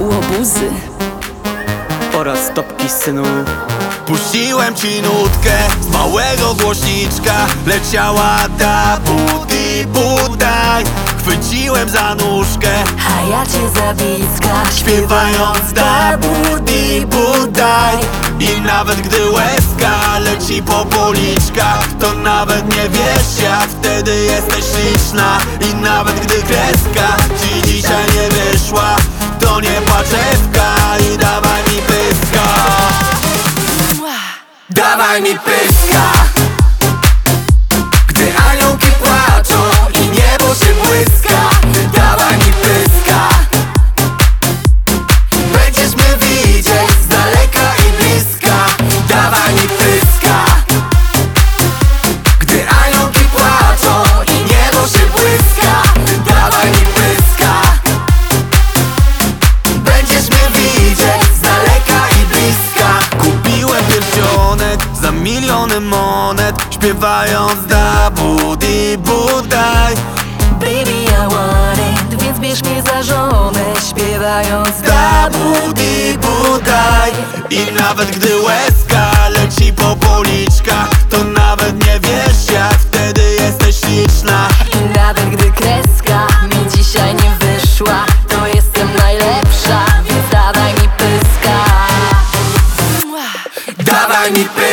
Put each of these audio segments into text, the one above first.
łobuzy oraz topki synu. Puściłem ci nutkę z małego głośniczka. Leciała ta budy budaj Chwyciłem za nóżkę A ja cię za bliska Śpiewając da budy budaj I nawet gdy łezka leci po policzkach To nawet nie wiesz jak wtedy jesteś śliczna. I nawet gdy kreska ci dzisiaj nie wyszła Dawaj mi pyska. Gdy aniołki płaczą i niebo się błyska Dawaj mi pyska. Będziesz mnie widzieć miliony monet Śpiewając da budi budaj Baby, I want it Więc bierz mnie za żonę Śpiewając Da budi budaj I nawet gdy łezka leci po policzkach To nawet nie wiesz jak wtedy jesteś śliczna. I nawet gdy kreska mi dzisiaj nie wyszła To jestem najlepsza Więc dawaj mi pyska. Dawaj mi pyska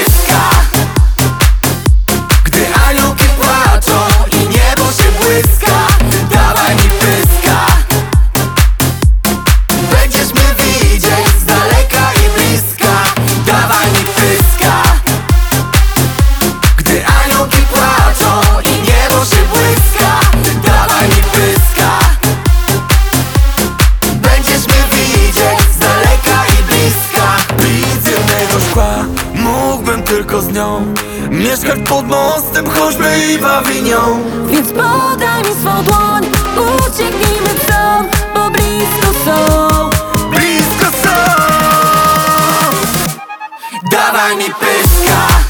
tylko z nią. Mieszkać pod mostem, choćby i bawinią Więc podaj mi swą dłoń, ucieknijmy stąd Bo blisko są, blisko są. Dawaj mi pyska.